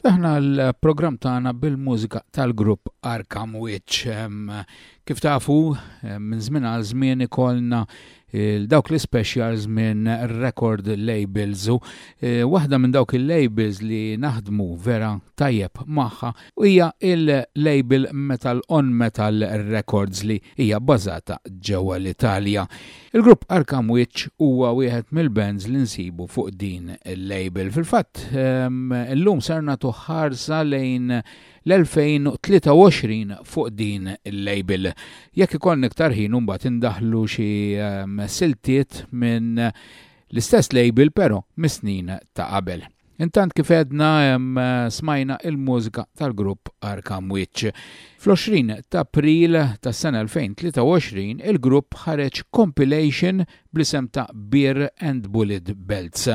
Daħna l-programm tagħna bil-mużika tal-grupp Arkam Witch. Kif tafu, minn żmien għal żmien ikollna dawk l specials minn record labels u e, waħda minn dawk il-labels li naħdmu vera tajjeb magħha u hija il-label Metal on Metal Records li hija bbażata ġewwa l-Italja. Il-grupp Arkam Witch huwa wieħed mill-bands li nsibu fuq din il-label. Fil-fatt, ehm, illum ser nagħtu ħarsa lejn l-2023 fuq din il-label. Jekk ikollni iktar ħin mbagħad indaħlu xi ehm, siltiet minn l-istess label però mis-snin ta' qabel. Intant kif għedna smajna il-mużika tal-grupp Arkam Witch. Fl-20 ta' April tas-sena 2023 il-grupp ħareġ compilation bl-isem ta' Beer and Bullet Belts.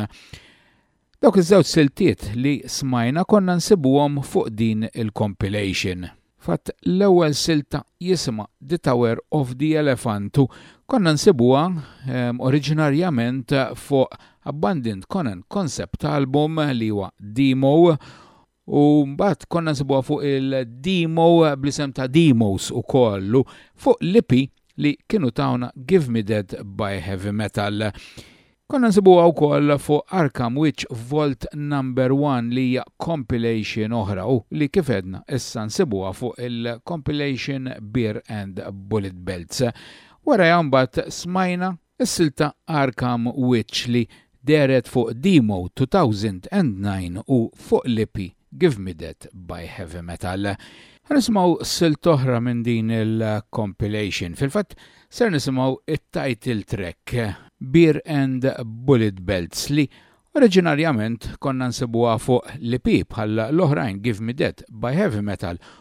Dawk iż-żewġ siltiet li smajna konna nsibuhom fuq din il-compilation. Fatt l-ewwel silta jisimha The Tower of the Elephant u konna nsibuha ehm, oriġinarjament fuq Abandoned Conan concept album li huwa Demo u mbagħad konna nsibuha fuq il-Demo bl-isem ta' Demos ukoll u fuq l-EP li kienu tawna Give Me Dead by Heavy Metal. Konna nsibuha wkoll fuq Arkham Witch Vault Number One li hija compilation oħra u li kif għedna issa nsibuha fuq il-compilation Beer and Bullet Belts. Warajha mbagħad smajna s-silta Arkham Witch li dehret fuq Demo 2009 u fuq l-EP Give Me That by Heavy Metal. Ħa nisimgħu silt oħra minn din il-compilation. Fil-fatt ser nisimgħu it-title track Beer and Bullet Belts li oriġinarjament konna nsibuha fuq l-EP bħal l-oħrajn Give Me That by Heavy Metal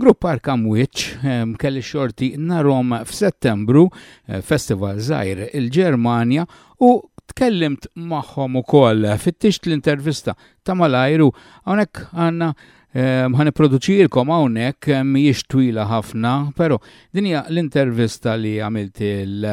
Grupp Park Amwiċ kelli xorti narhom f'Settembru eh, festival żgħir il-Ġermanja u tkellimt magħhom ukoll fittixt l-intervista ta' malajru hawnhekk għandna ehm, ħan produċilkom hawnhekk eh, mhijiex twila ħafna, però din hija l-intervista li għamilt il-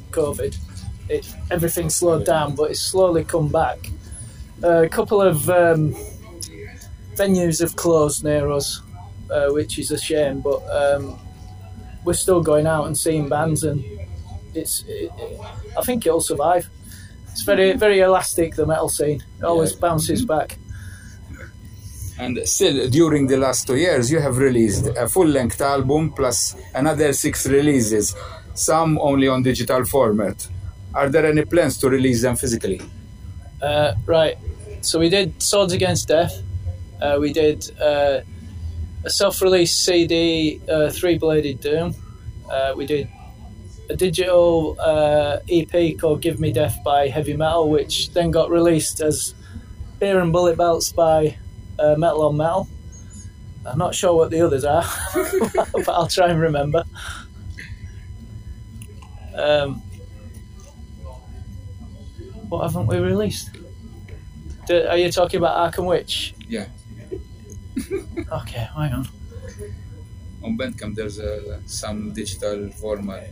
COVID. It, everything slowed down, but it's slowly come back. Uh, a couple of um, venues have closed near us uh, which is a shame. But um, we're still going out and seeing bands, and it's. It, it, I think it'll survive. It's very very elastic. The metal scene it always yeah. bounces mm-hmm. back. And still, during the last two years, you have released a full-length album plus another six releases, some only on digital format. Are there any plans to release them physically? Uh, right. So we did Swords Against Death. Uh, we did uh, a self-release CD, uh, Three Bladed Doom. Uh, we did a digital uh, EP called "Give Me Death" by Heavy Metal, which then got released as Beer and Bullet Belts by uh, Metal on Metal. I'm not sure what the others are, but I'll try and remember. Um, what haven't we released? Do, are you talking about Arkham Witch? Yeah. okay, hang on. On Bandcamp, there's uh, some digital format.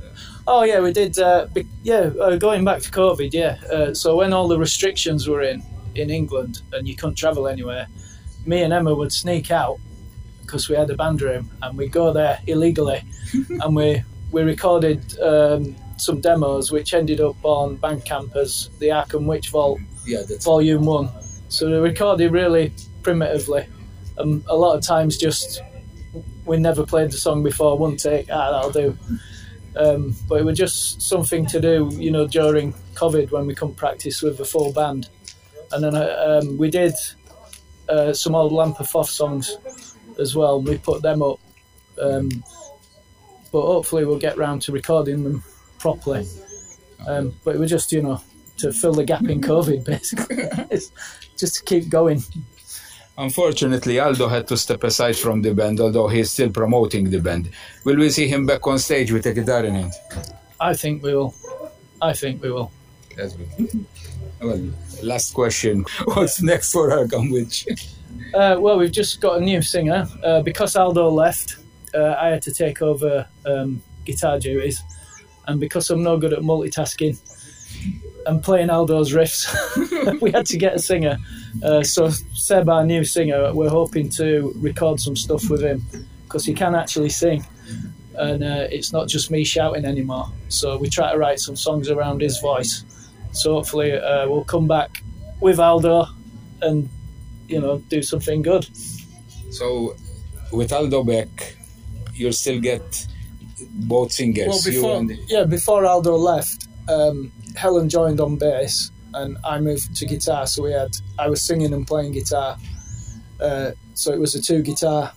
Oh yeah, we did. Uh, be- yeah, uh, going back to COVID, yeah. Uh, so when all the restrictions were in in England and you couldn't travel anywhere, me and Emma would sneak out because we had a band room and we go there illegally, and we we recorded um, some demos which ended up on Bandcamp as the Arkham Witch Vault, yeah, Volume One. So we recorded really primitively um, a lot of times, just we never played the song before. One take, ah, that'll do. Um, but it was just something to do, you know, during COVID when we couldn't practice with the full band. And then uh, um, we did uh, some old Lamp of Foth songs as well. We put them up. Um, but hopefully we'll get round to recording them properly. Um, but it was just, you know, to fill the gap in COVID, basically. just to keep going. Unfortunately, Aldo had to step aside from the band, although he's still promoting the band. Will we see him back on stage with a guitar in hand? I think we will. I think we will. That's good. well, last question. What's next for our Uh, well, we've just got a new singer. Uh, because Aldo left, uh, I had to take over um, guitar duties. And because I'm no good at multitasking and playing Aldo's riffs, we had to get a singer. Uh, so Seb, our new singer, we're hoping to record some stuff with him because he can actually sing, and uh, it's not just me shouting anymore. So we try to write some songs around his voice. So hopefully uh, we'll come back with Aldo and you know do something good. So with Aldo back, you'll still get both singers. Well, before, and... yeah, before Aldo left, um, Helen joined on bass and I moved to guitar. So we had I was singing and playing guitar. Uh, so it was a two guitar,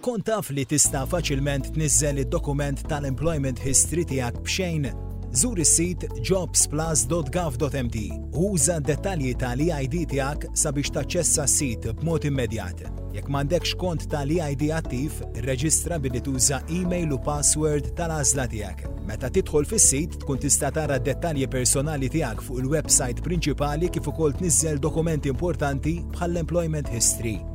Kont taf li tista' faċilment tniżżel id-dokument tal-employment history tiegħek b'xejn? Żur is-sit jobsplus.gov.mt u uża d-dettalji tal-EID tiegħek sabiex taċċessa s-sit b'mod immedjat. Jekk m'għandekx kont tal-EID attiv, irreġistra billi tuża email u password tal-għażla tiegħek. Meta tidħol fis-sit, tkun tista' tara d-dettalji personali tiegħek fuq il-websajt prinċipali kif ukoll tniżżel dokumenti importanti bħall-employment history.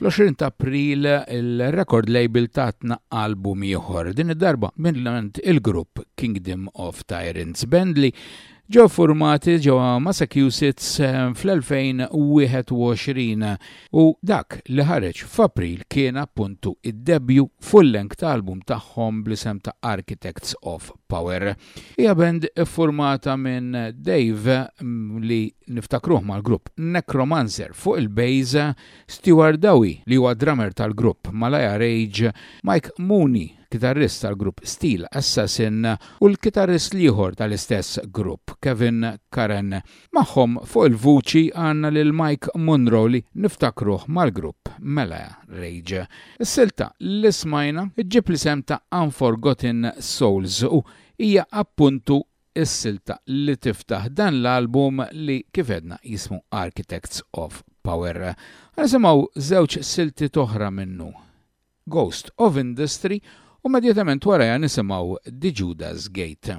Fl-20 ta' April il-record label tatna album ieħor din id-darba minn il-grupp Kingdom of Tyrants Band li ġew formati ġewwa Massachusetts eh, fl-2021 U dak li ħareġ f'April kien appuntu id-debju full-length ta' album tagħhom bl-isem ta' Architects of Power. Hija band iffurmata minn Dave, li niftakruh mal-grupp Necromancer fuq il-bass, Steward Dowie li huwa d-drummer tal-grupp Malaya Rage, Mike Mooney, kitarrist tal-grupp Steel Assassin, u l-kitarrist l-ieħor tal-istess grupp, Kevin Curran. Magħhom fuq il-vuċi għandna lil Mike Munro li niftakruh mal-grupp Mela Rage. Is-silta li smajna ġġib l-isem ta' Unforgotten Souls u hija appuntu s-silta li tiftaħ dan l-album li kif għedna jismu Architects of Power. Ħa nisimgħu żewġ siltiet oħra minnu, Ghost of Industry u immedjatament warajha nisimgħu The Judas Gate.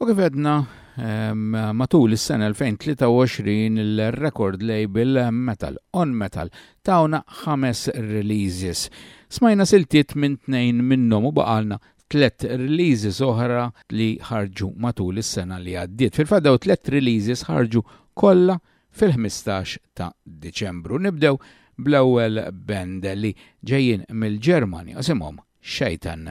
U kif edna, matul is-sena 2023 il-record label Metal on Metal tawna ħames releases. Smajna siltiet minn tnejn minnhom u baqalna tlet releases oħra li ħarġu matul is-sena li għaddiet. Fil-faddaw tlet releases ħarġu kollha fil-ħmistax ta' Diċembru. Nibdew bl-ewwel band li ġejjin mill-Ġermanja isimhom Xejtan.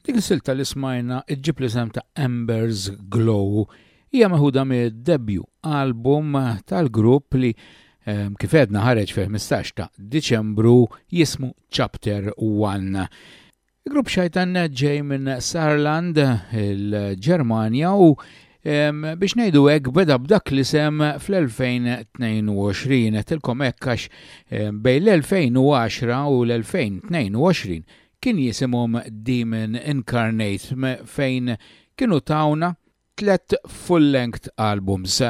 Dik is-silta li smajna ġġib l-isem ta' Embers Glow hija meħuda mid-debju album tal-grupp li ehm, kif edna ħareġ fil-15 ta' Diċembru jismu Chapter 1. Grupp xajtan ġej minn Sarland, il-Ġermanja u biex ngħidu hekk beda b'dak li sem fl-2022 tilkom hekk għax bejn l-2010 u l-2022 Kien jisimhom Demon Incarnate fejn kienu tawna tliet full-length albums,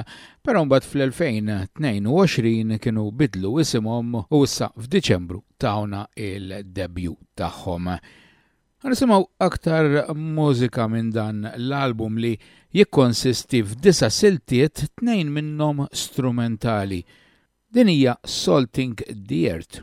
però mbagħad fl-2022 kienu biddlu isimhom u issa f'Diċembru tawna il-debju tagħhom. Ħa nisimgħu aktar mużika minn dan l-album li jikkonsisti f'disa' siltiet tnejn minnhom strumentali. Din hija Salting the Earth.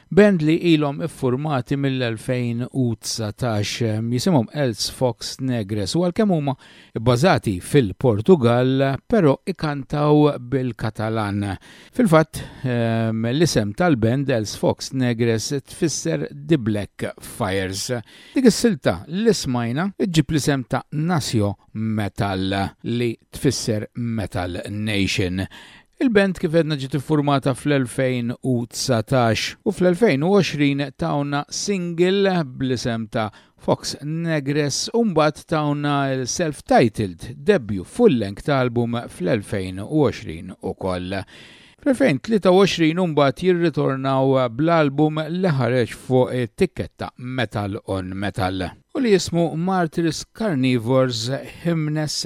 Band li ilhom iffurmati mill-2019. Jisimhom Els Fox Negres u għalkemm huma bbażati fil-Portugall però ikantaw bil-Katalan. Fil-fatt, l-isem tal-band Els Fox Negres tfisser The Black Fires. Dik is-silta li smajna ġġib l-isem ta' Nasio Metal li tfisser Metal Nation. Il-band kif għedna ġiet iffurmata fl-2019 u fl-2020 tawna single bl-isem ta' Fox Negres u mbagħad tawna l-self-titled debut full-length album fl-2020 ukoll. Fl-2023 mbagħad jirritornaw bl-album li ħareġ fuq it-tikketta Metal on Metal u li jismu Martyrs Carnivores Hymnes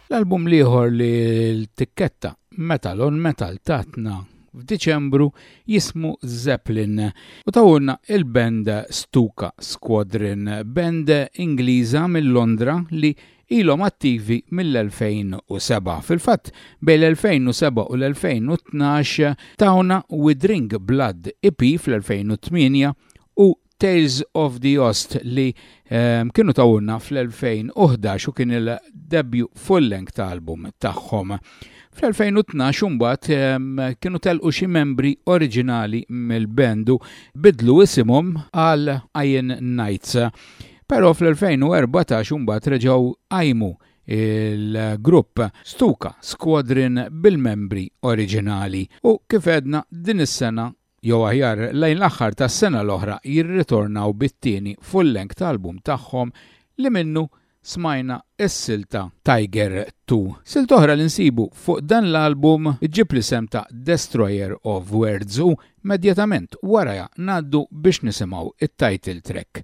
L-album l-ieħor li l-tikketta Metal on Metal tatna f'Diċembru jismu Zeppelin u tawulna il-band Stuka Squadron, band Ingliża mill-Londra li ilhom attivi mill-2007. Fil-fatt, bejn l-2007 u l-2012 tawna With Ring Blood EP fl-2008 u Tales of the Ost li ehm, kienu tawunna fl-2011 u kien il-debju full-length album tagħhom. Fl-2012 imbagħad ehm, kienu telqu xi membri oriġinali mill-band u bidlu isimhom għal Iron Knights. Però fl-2014 imbagħad reġgħu qajmu il-grupp Stuka Squadron bil-membri oriġinali u kif edna din is-sena jew aħjar lejn l-aħħar tas-sena l-oħra jirritornaw bit-tieni full-length album tagħhom li minnu smajna s-silta Tiger Two. Silta oħra li nsibu fuq dan l-album ġġib l-isem ta' Destroyer of Words u immedjatament warajha ngħaddu biex nisimgħu t-title track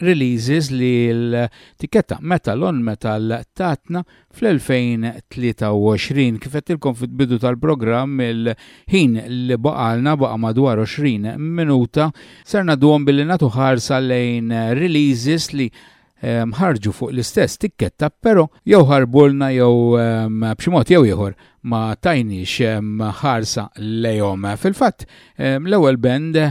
releases li l-tikketta Metal on Metal tatna fl-2023. Kif għedtilkom fit-bidu tal-programm il-ħin li baqalna baqa madwar 20 minuta ser nadduhom billi natu ħarsa lejn releases li ehm, ħarġu fuq l-istess tikketta pero jew ħarbulna jew ehm, b'xi mod jew ieħor ma tajniex ehm, ħarsa lejhom. Fil-fatt l-ewwel band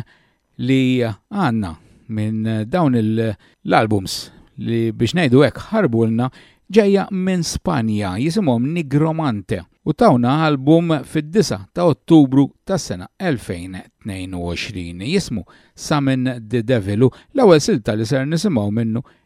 li għandna minn dawn l-albums li biex ngħidu hekk ħarbulna ġejja minn Spanja jisimhom Nigromante u tawna album fid-9 ta' Ottubru tas-sena 2022 jismu Summon the Devil u l-ewwel silta li ser nisimgħu minnu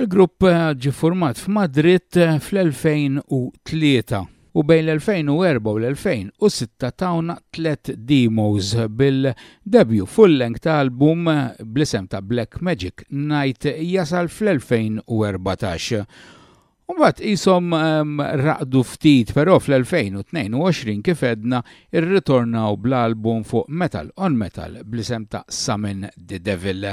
Il-grupp ġie ffurmat f'Madrid fl-2003 u bejn l-2004 u l-2006 tawna tliet demos bil-debut full-length ta' album bl-isem ta' Black Magic Night jasal fl-2014. Imbagħad qishom raqdu ftit però fl-2022 kif għedna rritornaw bl-album fuq Metal on Metal bl-isem ta' Summon the Devil.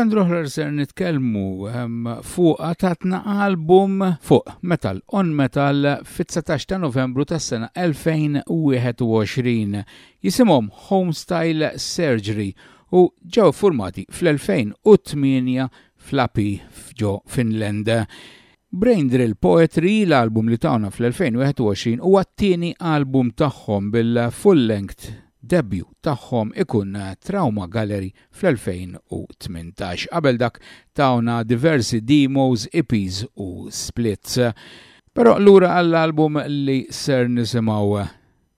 band l-oħra ser nitkellmu ehm, fuq tatna album fuq Metal on Metal fit-19 ta' Novembru tas-sena 2021. Jisimhom Homestyle Surgery u ġew iffurmati fl-2008 f'Lappi f'ġo Finland. Brain Drill Poetry, l-album li tawna fl-2021, huwa t-tieni album tagħhom bil-full-length debut tagħhom ikun Trauma Gallery fl-2018. Qabel dak tawna diversi demos, EPs u splits. Però lura għall-album li ser nisimgħu.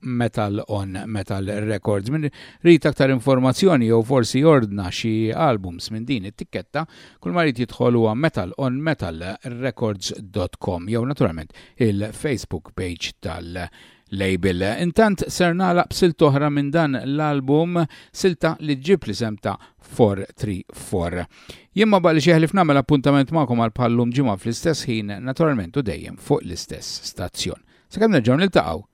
Metal on Metal Records. Min rrit aktar informazzjoni jew forsi jordna xi albums minn din it-tikketta, kull ma rrit jidħol huwa metalonmetalrecords.com jew naturalment il-Facebook page tal- label. Intant ser nagħlaq b'silt oħra minn dan l-album, silta li ġib li semta 434. Jien ma baqli xieħlif nagħmel appuntament magħkom għal bħallum ġimgħa fl-istess ħin, naturalment u dejjem fuq l-istess stazzjon. Sakemm nerġgħu niltaqgħu